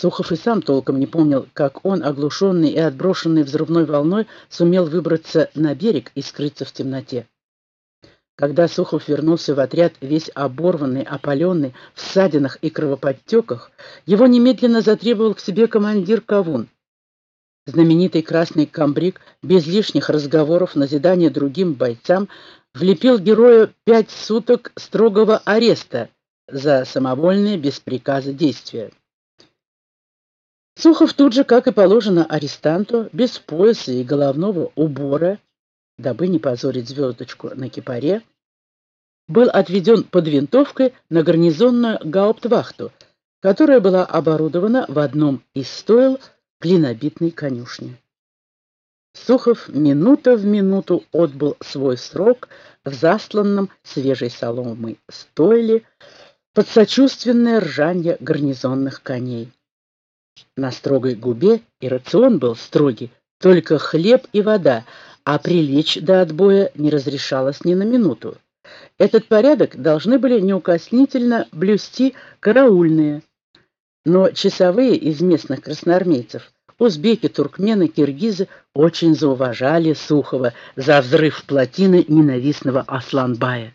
Сухов и сам толком не помнил, как он, оглушенный и отброшенный взрывной волной, сумел выбраться на берег и скрыться в темноте. Когда Сухов вернулся в отряд, весь оборванный, опаленный, в ссадинах и кровоподтеках, его немедленно затребовал к себе командир Кавун. Знаменитый красный камбрик без лишних разговоров назидание другим бойцам влепил герою пять суток строгого ареста за самовольные без приказа действия. Сухов тут же, как и положено арестанту, без пояса и головного убора, дабы не позорить звездочку на кипаре, был отведен под винтовкой на гарнизонную гауптвахту, которая была оборудована в одном из стойл глинобитной конюшни. Сухов минута в минуту отбыл свой срок в засланном свежей соломой стойле под сочувственное ржанье гарнизонных коней. На строгой губе и рацион был строгий, только хлеб и вода, а прилечь до отбоя не разрешалось ни на минуту. Этот порядок должны были неукоснительно блюсти караульные. Но часовые из местных красноармейцев, узбеки, туркмены, киргизы очень зауважали Сухова за взрыв плотины ненавистного Асланбая.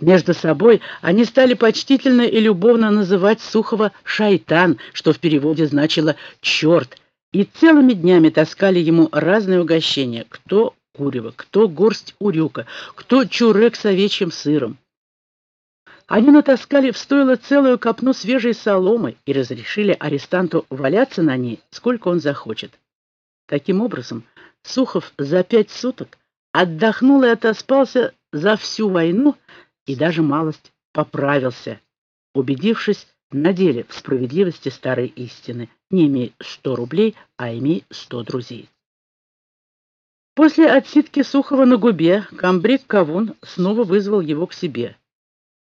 Между собой они стали почтительно и любовно называть Сухова «шайтан», что в переводе значило «черт», и целыми днями таскали ему разные угощения, кто курева, кто горсть урюка, кто чурек с овечьим сыром. Они натаскали в стойло целую копну свежей соломы и разрешили арестанту валяться на ней, сколько он захочет. Таким образом, Сухов за пять суток отдохнул и отоспался за всю войну и даже малость поправился, убедившись на деле в справедливости старой истины. Не имей сто рублей, а имей сто друзей. После отсидки Сухова на губе комбриг Кавун снова вызвал его к себе.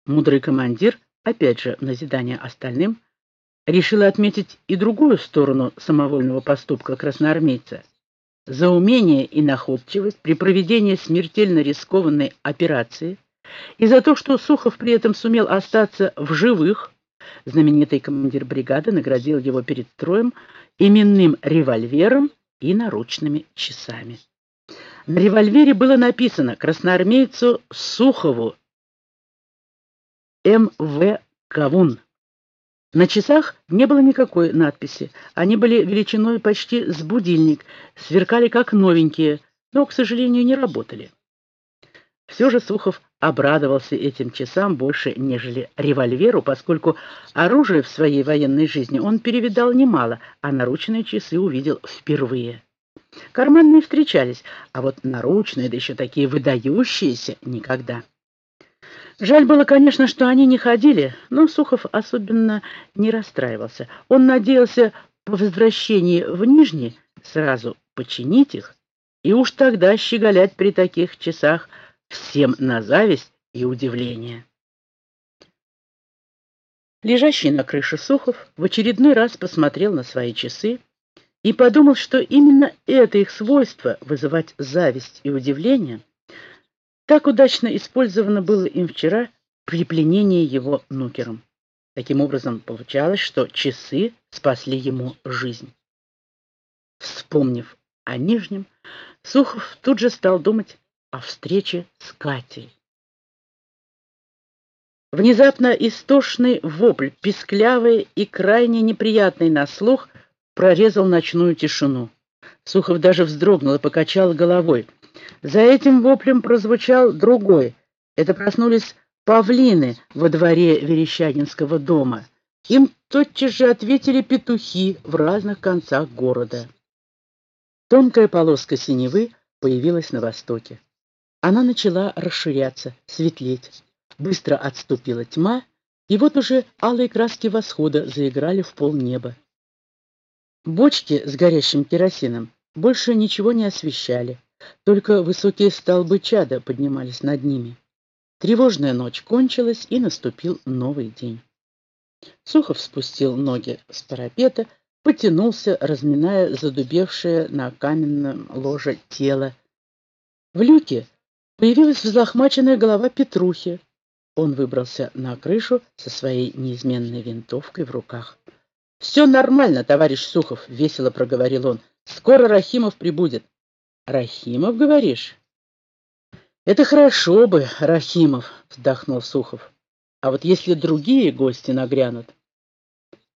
Мудрый командир, опять же назидание остальным, решил отметить и другую сторону самовольного поступка красноармейца. За умение и находчивость при проведении смертельно рискованной операции – и за то, что Сухов при этом сумел остаться в живых, знаменитый командир бригады наградил его перед строем именным револьвером и наручными часами. На револьвере было написано красноармейцу Сухову М.В. Кавун. На часах не было никакой надписи. Они были величиной почти с будильник, сверкали как новенькие, но, к сожалению, не работали. Все же Сухов обрадовался этим часам больше, нежели револьверу, поскольку оружие в своей военной жизни он перевидал немало, а наручные часы увидел впервые. Карманные встречались, а вот наручные, да еще такие выдающиеся, никогда. Жаль было, конечно, что они не ходили, но Сухов особенно не расстраивался. Он надеялся по возвращении в Нижний сразу починить их и уж тогда щеголять при таких часах – всем на зависть и удивление. Лежащий на крыше Сухов в очередной раз посмотрел на свои часы и подумал, что именно это их свойство вызывать зависть и удивление так удачно использовано было им вчера при пленении его нукером. Таким образом, получалось, что часы спасли ему жизнь. Вспомнив о Нижнем, Сухов тут же стал думать о встрече с Катей. Внезапно истошный вопль, писклявый и крайне неприятный на слух, прорезал ночную тишину. Сухов даже вздрогнул и покачал головой. За этим воплем прозвучал другой. Это проснулись павлины во дворе Верещагинского дома. Им тотчас же ответили петухи в разных концах города. Тонкая полоска синевы появилась на востоке. Она начала расширяться, светлеть. Быстро отступила тьма, и вот уже алые краски восхода заиграли в полнеба. Бочки с горящим керосином больше ничего не освещали, только высокие столбы чада поднимались над ними. Тревожная ночь кончилась, и наступил новый день. Сухов спустил ноги с парапета, потянулся, разминая задубевшее на каменном ложе тело. В люке Появилась взлохмаченная голова Петрухи. Он выбрался на крышу со своей неизменной винтовкой в руках. Все нормально, товарищ Сухов, весело проговорил он. Скоро Рахимов прибудет. Рахимов, говоришь? Это хорошо бы, Рахимов, вздохнул Сухов. А вот если другие гости нагрянут?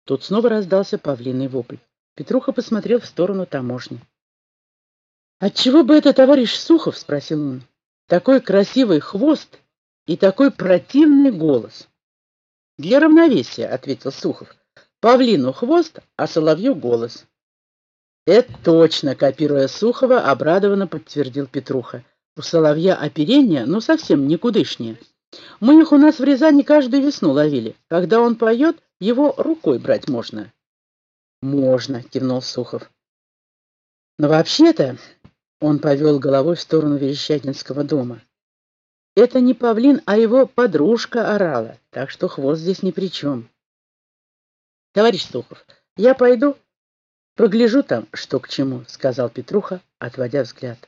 Тут снова раздался павлиный вопль. Петруха посмотрел в сторону таможни. «Отчего бы это, товарищ Сухов?» — спросил он. «Такой красивый хвост и такой противный голос». «Для равновесия», — ответил Сухов. «Павлину хвост, а соловью голос». «Это точно», — копируя Сухова, обрадованно подтвердил Петруха. «У соловья оперение, ну, совсем никудышнее. Мы их у нас в Рязани каждую весну ловили. Когда он поет, его рукой брать можно». «Можно», — кивнул Сухов. «Но вообще-то...» — он повел головой в сторону Верещагинского дома. «Это не павлин, а его подружка орала, так что хвост здесь ни при чем». «Товарищ Сухов, я пойду, погляжу там, что к чему», — сказал Петруха, отводя взгляд.